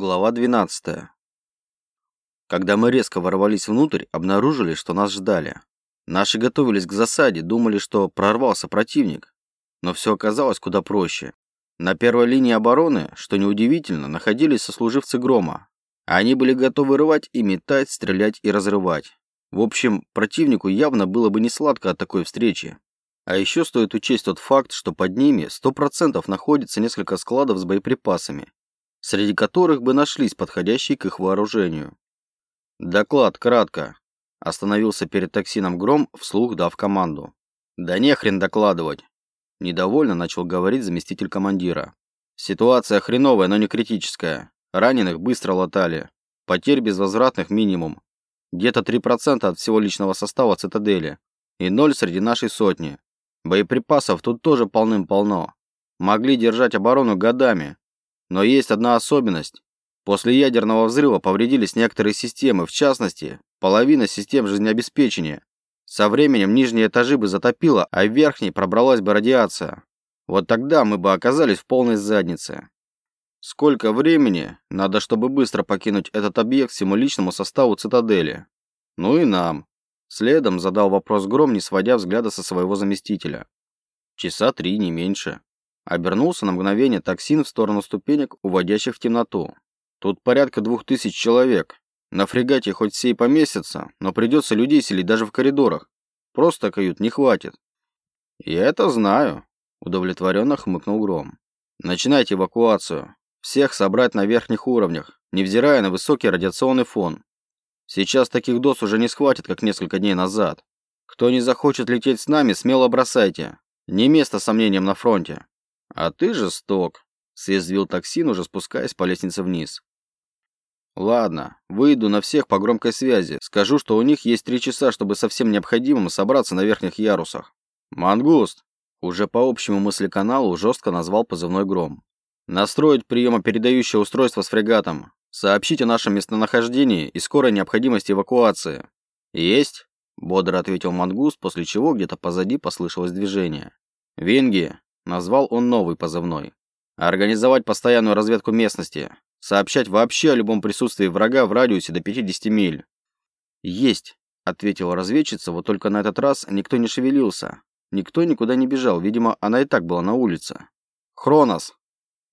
Глава 12. Когда мы резко ворвались внутрь, обнаружили, что нас ждали. Наши готовились к засаде, думали, что прорвался противник. Но все оказалось куда проще. На первой линии обороны, что неудивительно, находились сослуживцы Грома. Они были готовы рвать и метать, стрелять и разрывать. В общем, противнику явно было бы не сладко от такой встречи. А еще стоит учесть тот факт, что под ними 100% находится несколько складов с боеприпасами, среди которых бы нашлись подходящие к их вооружению. «Доклад, кратко», – остановился перед токсином Гром, вслух дав команду. «Да не хрен докладывать», – недовольно начал говорить заместитель командира. «Ситуация хреновая, но не критическая. Раненых быстро латали. Потерь безвозвратных минимум. Где-то 3% от всего личного состава цитадели. И ноль среди нашей сотни. Боеприпасов тут тоже полным-полно. Могли держать оборону годами, но есть одна особенность. После ядерного взрыва повредились некоторые системы, в частности, половина систем жизнеобеспечения. Со временем нижние этажи бы затопило, а в верхней пробралась бы радиация. Вот тогда мы бы оказались в полной заднице. Сколько времени надо, чтобы быстро покинуть этот объект всему личному составу цитадели? Ну и нам. Следом задал вопрос Гром, не сводя взгляда со своего заместителя. Часа три, не меньше. Обернулся на мгновение токсин в сторону ступенек, уводящих в темноту. Тут порядка двух тысяч человек. На фрегате хоть все и поместятся, но придется людей селить даже в коридорах. Просто кают не хватит. Я это знаю, удовлетворенно хмыкнул Гром. Начинайте эвакуацию. Всех собрать на верхних уровнях, невзирая на высокий радиационный фон. Сейчас таких доз уже не схватит, как несколько дней назад. Кто не захочет лететь с нами, смело бросайте. Не место сомнениям на фронте. «А ты жесток», — съязвил токсин, уже спускаясь по лестнице вниз. «Ладно, выйду на всех по громкой связи. Скажу, что у них есть три часа, чтобы со всем необходимым собраться на верхних ярусах. Мангуст!» Уже по общему мыслеканалу жестко назвал позывной «Гром». «Настроить приемопередающее устройство с фрегатом. Сообщить о нашем местонахождении и скорой необходимости эвакуации». «Есть?» – бодро ответил Мангуст, после чего где-то позади послышалось движение. «Винги, Назвал он новый позывной. Организовать постоянную разведку местности. Сообщать вообще о любом присутствии врага в радиусе до 50 миль. Есть, ответила разведчица, вот только на этот раз никто не шевелился. Никто никуда не бежал, видимо, она и так была на улице. Хронос.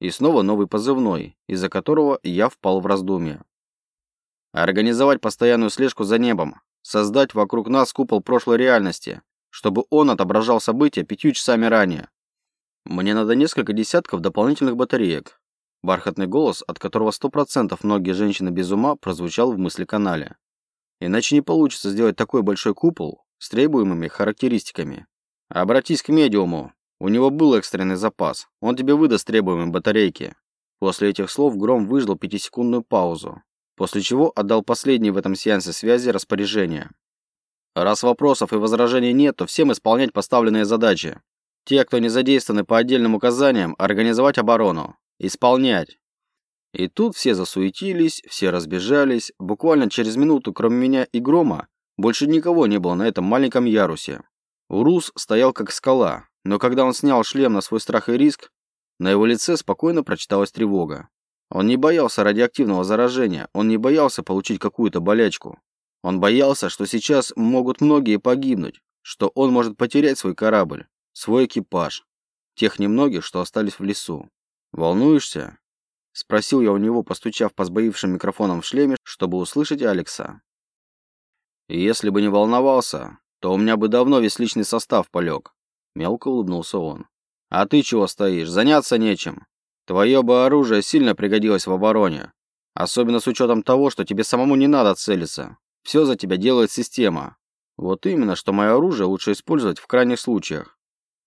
И снова новый позывной, из-за которого я впал в раздумье. Организовать постоянную слежку за небом, создать вокруг нас купол прошлой реальности, чтобы он отображал события пятью часами ранее. Мне надо несколько десятков дополнительных батареек. Бархатный голос, от которого сто процентов многие женщины без ума, прозвучал в мысли-канале. Иначе не получится сделать такой большой купол с требуемыми характеристиками. Обратись к медиуму. У него был экстренный запас. Он тебе выдаст требуемые батарейки. После этих слов Гром выждал пятисекундную паузу, после чего отдал последний в этом сеансе связи распоряжение. Раз вопросов и возражений нет, то всем исполнять поставленные задачи. Те, кто не задействованы по отдельным указаниям, организовать оборону. Исполнять. И тут все засуетились, все разбежались. Буквально через минуту, кроме меня и Грома, больше никого не было на этом маленьком ярусе. Урус стоял как скала, но когда он снял шлем на свой страх и риск, на его лице спокойно прочиталась тревога. Он не боялся радиоактивного заражения, он не боялся получить какую-то болячку. Он боялся, что сейчас могут многие погибнуть, что он может потерять свой корабль свой экипаж, тех немногих, что остались в лесу. «Волнуешься?» – спросил я у него, постучав по сбоившим микрофонам в шлеме, чтобы услышать Алекса. «Если бы не волновался, то у меня бы давно весь личный состав полег», – мелко улыбнулся он. «А ты чего стоишь? Заняться нечем. Твое бы оружие сильно пригодилось в обороне, особенно с учетом того, что тебе самому не надо целиться. Все за тебя делает система. Вот именно, что мое оружие лучше использовать в крайних случаях.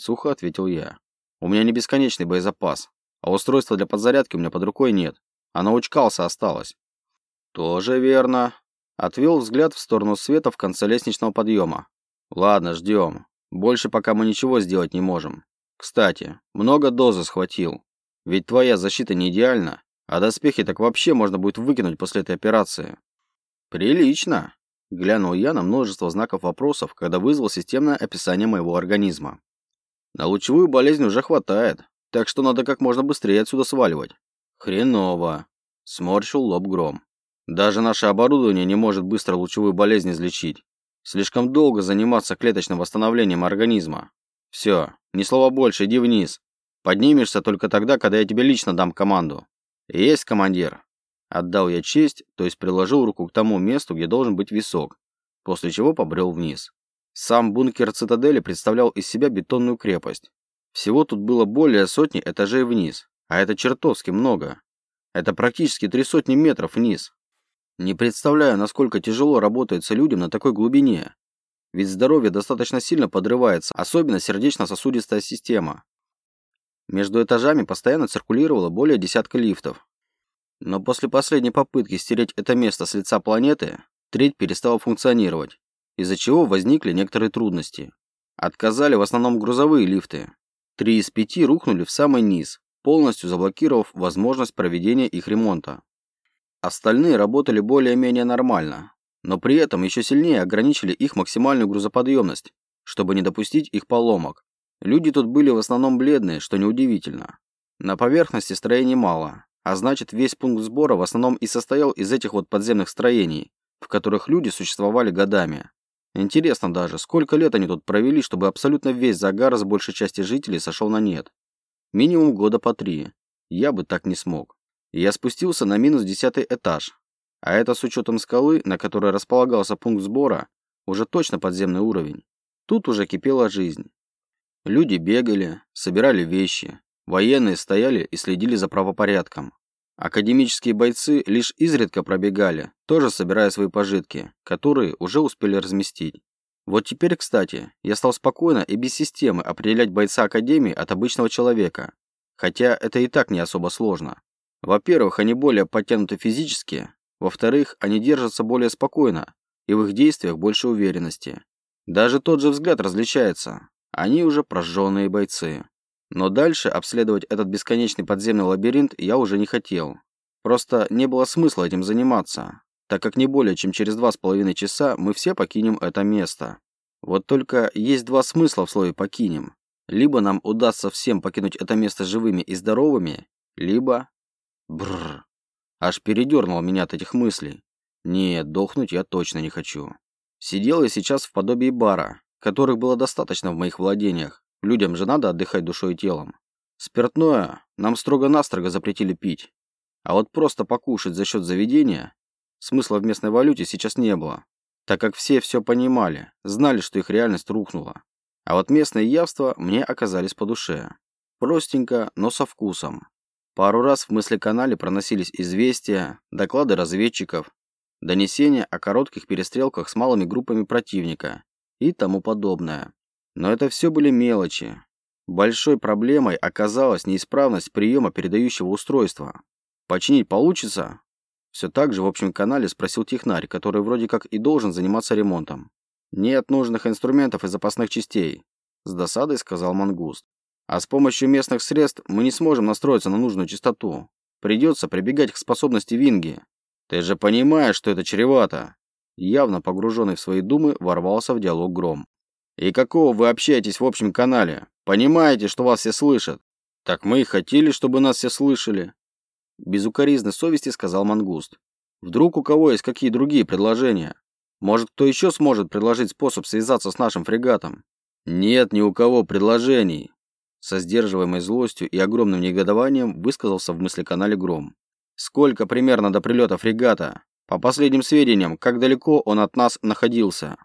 Сухо ответил я. У меня не бесконечный боезапас, а устройства для подзарядки у меня под рукой нет. Оно учкался осталось. Тоже верно. Отвел взгляд в сторону света в конце лестничного подъема. Ладно, ждем. Больше пока мы ничего сделать не можем. Кстати, много дозы схватил. Ведь твоя защита не идеальна, а доспехи так вообще можно будет выкинуть после этой операции. Прилично. Глянул я на множество знаков вопросов, когда вызвал системное описание моего организма. На лучевую болезнь уже хватает, так что надо как можно быстрее отсюда сваливать. Хреново. Сморщил лоб гром. Даже наше оборудование не может быстро лучевую болезнь излечить. Слишком долго заниматься клеточным восстановлением организма. Все, ни слова больше, иди вниз. Поднимешься только тогда, когда я тебе лично дам команду. Есть, командир. Отдал я честь, то есть приложил руку к тому месту, где должен быть висок, после чего побрел вниз. Сам бункер цитадели представлял из себя бетонную крепость. Всего тут было более сотни этажей вниз, а это чертовски много. Это практически три сотни метров вниз. Не представляю, насколько тяжело работается людям на такой глубине. Ведь здоровье достаточно сильно подрывается, особенно сердечно-сосудистая система. Между этажами постоянно циркулировало более десятка лифтов. Но после последней попытки стереть это место с лица планеты, треть перестала функционировать, из-за чего возникли некоторые трудности. Отказали в основном грузовые лифты. Три из пяти рухнули в самый низ, полностью заблокировав возможность проведения их ремонта. Остальные работали более-менее нормально, но при этом еще сильнее ограничили их максимальную грузоподъемность, чтобы не допустить их поломок. Люди тут были в основном бледные, что неудивительно. На поверхности строений мало, а значит весь пункт сбора в основном и состоял из этих вот подземных строений, в которых люди существовали годами. Интересно даже, сколько лет они тут провели, чтобы абсолютно весь загар с большей части жителей сошел на нет. Минимум года по три. Я бы так не смог. Я спустился на минус десятый этаж. А это с учетом скалы, на которой располагался пункт сбора, уже точно подземный уровень. Тут уже кипела жизнь. Люди бегали, собирали вещи, военные стояли и следили за правопорядком. Академические бойцы лишь изредка пробегали, тоже собирая свои пожитки, которые уже успели разместить. Вот теперь, кстати, я стал спокойно и без системы определять бойца Академии от обычного человека. Хотя это и так не особо сложно. Во-первых, они более подтянуты физически. Во-вторых, они держатся более спокойно, и в их действиях больше уверенности. Даже тот же взгляд различается. Они уже прожженные бойцы. Но дальше обследовать этот бесконечный подземный лабиринт я уже не хотел. Просто не было смысла этим заниматься, так как не более чем через два с половиной часа мы все покинем это место. Вот только есть два смысла в слове «покинем». Либо нам удастся всем покинуть это место живыми и здоровыми, либо... Бррр. Аж передернуло меня от этих мыслей. Нет, дохнуть я точно не хочу. Сидел я сейчас в подобии бара, которых было достаточно в моих владениях. Людям же надо отдыхать душой и телом. Спиртное нам строго-настрого запретили пить. А вот просто покушать за счет заведения смысла в местной валюте сейчас не было, так как все все понимали, знали, что их реальность рухнула. А вот местные явства мне оказались по душе. Простенько, но со вкусом. Пару раз в мысли-канале проносились известия, доклады разведчиков, донесения о коротких перестрелках с малыми группами противника и тому подобное. Но это все были мелочи. Большой проблемой оказалась неисправность приема передающего устройства. Починить получится? Все так же в общем канале спросил технарь, который вроде как и должен заниматься ремонтом. Нет нужных инструментов и запасных частей, с досадой сказал Мангуст. А с помощью местных средств мы не сможем настроиться на нужную частоту. Придется прибегать к способности Винги. Ты же понимаешь, что это чревато. Явно погруженный в свои думы, ворвался в диалог Гром. И какого вы общаетесь в общем канале? Понимаете, что вас все слышат? Так мы и хотели, чтобы нас все слышали. Без укоризны совести сказал Мангуст. Вдруг у кого есть какие другие предложения? Может, кто еще сможет предложить способ связаться с нашим фрегатом? Нет ни у кого предложений. Со сдерживаемой злостью и огромным негодованием высказался в мыслеканале Гром. Сколько примерно до прилета фрегата? По последним сведениям, как далеко он от нас находился?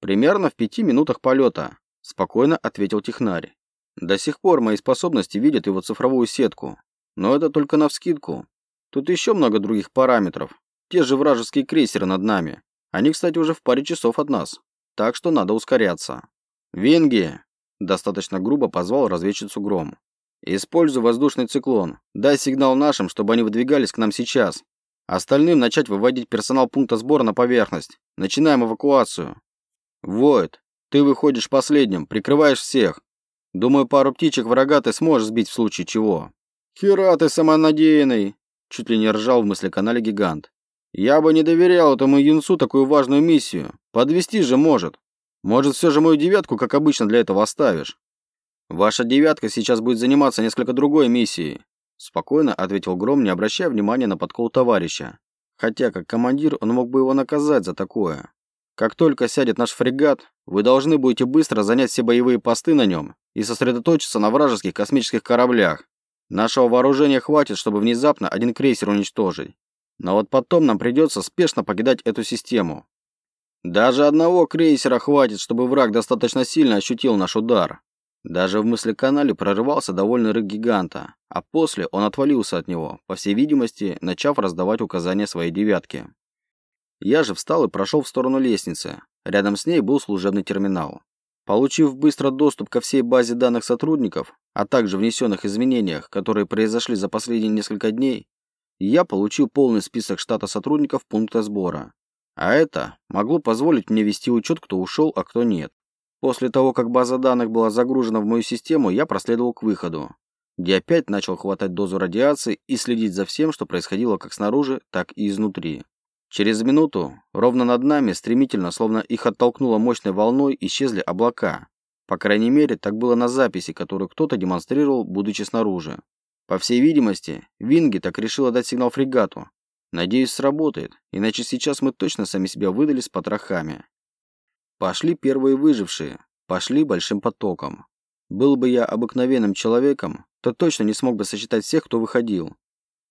Примерно в пяти минутах полета, спокойно ответил технарь. До сих пор мои способности видят его цифровую сетку. Но это только навскидку. Тут еще много других параметров. Те же вражеские крейсеры над нами. Они, кстати, уже в паре часов от нас. Так что надо ускоряться. Венги! Достаточно грубо позвал разведчицу Гром. Используй воздушный циклон. Дай сигнал нашим, чтобы они выдвигались к нам сейчас. Остальным начать выводить персонал пункта сбора на поверхность. Начинаем эвакуацию. Войд, ты выходишь последним, прикрываешь всех. Думаю, пару птичек врага ты сможешь сбить в случае чего. Хера ты самонадеянный, чуть ли не ржал в мыслеканале гигант. Я бы не доверял этому юнцу такую важную миссию. Подвести же может. Может, все же мою девятку, как обычно, для этого оставишь. Ваша девятка сейчас будет заниматься несколько другой миссией. спокойно ответил Гром, не обращая внимания на подкол товарища. Хотя, как командир, он мог бы его наказать за такое. Как только сядет наш фрегат, вы должны будете быстро занять все боевые посты на нем и сосредоточиться на вражеских космических кораблях. Нашего вооружения хватит, чтобы внезапно один крейсер уничтожить. Но вот потом нам придется спешно покидать эту систему. Даже одного крейсера хватит, чтобы враг достаточно сильно ощутил наш удар. Даже в мыслеканале прорывался довольный рык гиганта, а после он отвалился от него, по всей видимости, начав раздавать указания своей девятке. Я же встал и прошел в сторону лестницы. Рядом с ней был служебный терминал. Получив быстро доступ ко всей базе данных сотрудников, а также внесенных изменениях, которые произошли за последние несколько дней, я получил полный список штата сотрудников пункта сбора. А это могло позволить мне вести учет, кто ушел, а кто нет. После того, как база данных была загружена в мою систему, я проследовал к выходу, где опять начал хватать дозу радиации и следить за всем, что происходило как снаружи, так и изнутри. Через минуту ровно над нами стремительно, словно их оттолкнуло мощной волной, исчезли облака. По крайней мере, так было на записи, которую кто-то демонстрировал, будучи снаружи. По всей видимости, Винги так решила дать сигнал фрегату. Надеюсь, сработает, иначе сейчас мы точно сами себя выдали с потрохами. Пошли первые выжившие, пошли большим потоком. Был бы я обыкновенным человеком, то точно не смог бы сосчитать всех, кто выходил.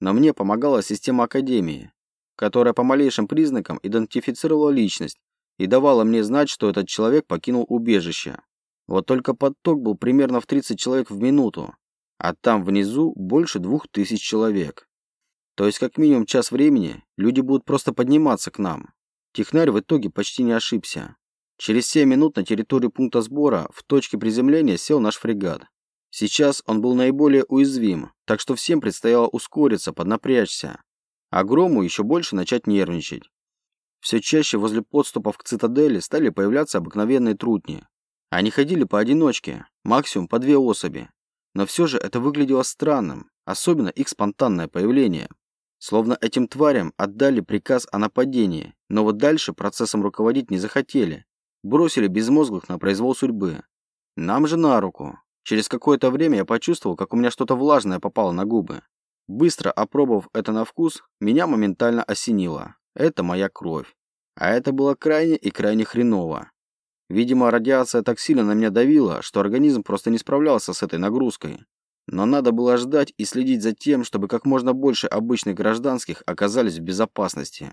Но мне помогала система Академии, которая по малейшим признакам идентифицировала личность и давала мне знать, что этот человек покинул убежище. Вот только поток был примерно в 30 человек в минуту, а там внизу больше двух тысяч человек. То есть как минимум час времени люди будут просто подниматься к нам. Технарь в итоге почти не ошибся. Через 7 минут на территории пункта сбора в точке приземления сел наш фрегат. Сейчас он был наиболее уязвим, так что всем предстояло ускориться, поднапрячься. А Грому еще больше начать нервничать. Все чаще возле подступов к цитадели стали появляться обыкновенные трутни. Они ходили поодиночке, максимум по две особи. Но все же это выглядело странным, особенно их спонтанное появление. Словно этим тварям отдали приказ о нападении, но вот дальше процессом руководить не захотели, Бросили безмозглых на произвол судьбы. Нам же на руку. Через какое-то время я почувствовал, как у меня что-то влажное попало на губы. Быстро опробовав это на вкус, меня моментально осенило. Это моя кровь. А это было крайне и крайне хреново. Видимо, радиация так сильно на меня давила, что организм просто не справлялся с этой нагрузкой. Но надо было ждать и следить за тем, чтобы как можно больше обычных гражданских оказались в безопасности.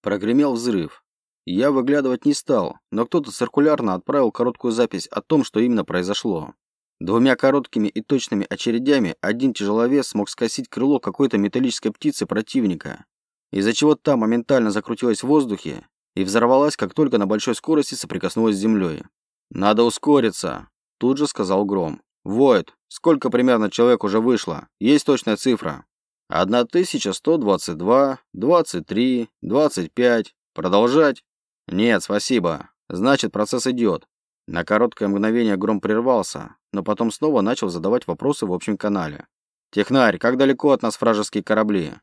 Прогремел взрыв. Я выглядывать не стал, но кто-то циркулярно отправил короткую запись о том, что именно произошло. Двумя короткими и точными очередями один тяжеловес смог скосить крыло какой-то металлической птицы противника, из-за чего та моментально закрутилась в воздухе и взорвалась, как только на большой скорости соприкоснулась с землей. «Надо ускориться», – тут же сказал Гром. «Войд, сколько примерно человек уже вышло? Есть точная цифра?» «1122, 23, 25. Продолжать?» «Нет, спасибо. Значит, процесс идет». На короткое мгновение Гром прервался, но потом снова начал задавать вопросы в общем канале. «Технарь, как далеко от нас вражеские корабли?»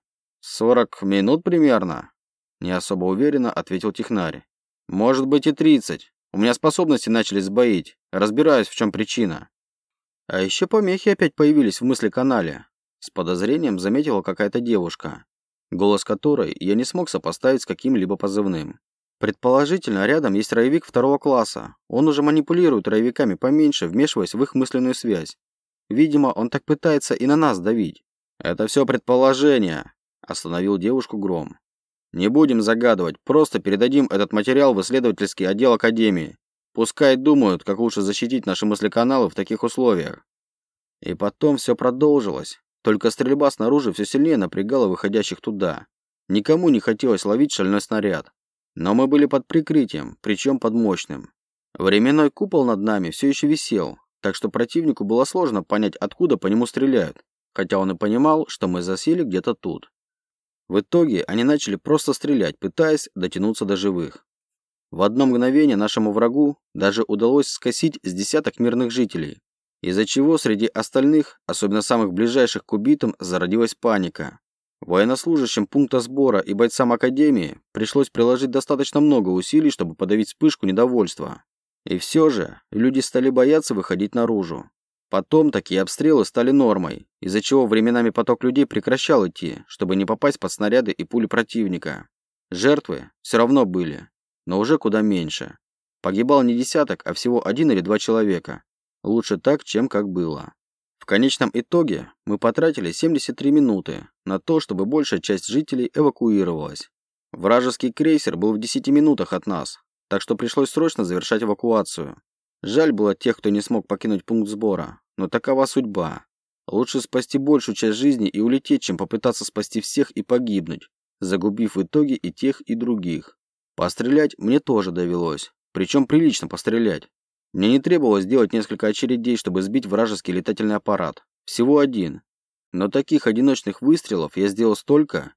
«Сорок минут примерно?» Не особо уверенно ответил Технарь. «Может быть и тридцать. У меня способности начали сбоить. Разбираюсь, в чем причина». А еще помехи опять появились в мысли-канале. С подозрением заметила какая-то девушка, голос которой я не смог сопоставить с каким-либо позывным. Предположительно, рядом есть роевик второго класса. Он уже манипулирует роевиками поменьше, вмешиваясь в их мысленную связь. Видимо, он так пытается и на нас давить. Это все предположение, остановил девушку Гром. Не будем загадывать, просто передадим этот материал в исследовательский отдел Академии. Пускай думают, как лучше защитить наши мыслеканалы в таких условиях. И потом все продолжилось. Только стрельба снаружи все сильнее напрягала выходящих туда. Никому не хотелось ловить шальной снаряд. Но мы были под прикрытием, причем под мощным. Временной купол над нами все еще висел, так что противнику было сложно понять, откуда по нему стреляют, хотя он и понимал, что мы засели где-то тут. В итоге они начали просто стрелять, пытаясь дотянуться до живых. В одно мгновение нашему врагу даже удалось скосить с десяток мирных жителей, из-за чего среди остальных, особенно самых ближайших к убитым, зародилась паника. Военнослужащим пункта сбора и бойцам Академии пришлось приложить достаточно много усилий, чтобы подавить вспышку недовольства. И все же люди стали бояться выходить наружу. Потом такие обстрелы стали нормой, из-за чего временами поток людей прекращал идти, чтобы не попасть под снаряды и пули противника. Жертвы все равно были, но уже куда меньше. Погибал не десяток, а всего один или два человека. Лучше так, чем как было. В конечном итоге мы потратили 73 минуты на то, чтобы большая часть жителей эвакуировалась. Вражеский крейсер был в 10 минутах от нас, так что пришлось срочно завершать эвакуацию. Жаль было тех, кто не смог покинуть пункт сбора, но такова судьба. Лучше спасти большую часть жизни и улететь, чем попытаться спасти всех и погибнуть, загубив в итоге и тех, и других. Пострелять мне тоже довелось, причем прилично пострелять. Мне не требовалось делать несколько очередей, чтобы сбить вражеский летательный аппарат. Всего один. Но таких одиночных выстрелов я сделал столько,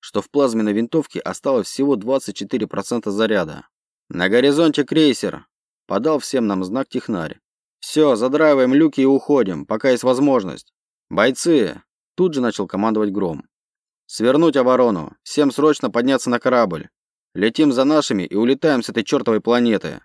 что в плазменной винтовке осталось всего 24% заряда. «На горизонте крейсер!» Подал всем нам знак технарь. «Все, задраиваем люки и уходим, пока есть возможность. Бойцы!» Тут же начал командовать Гром. «Свернуть оборону. Всем срочно подняться на корабль. Летим за нашими и улетаем с этой чертовой планеты.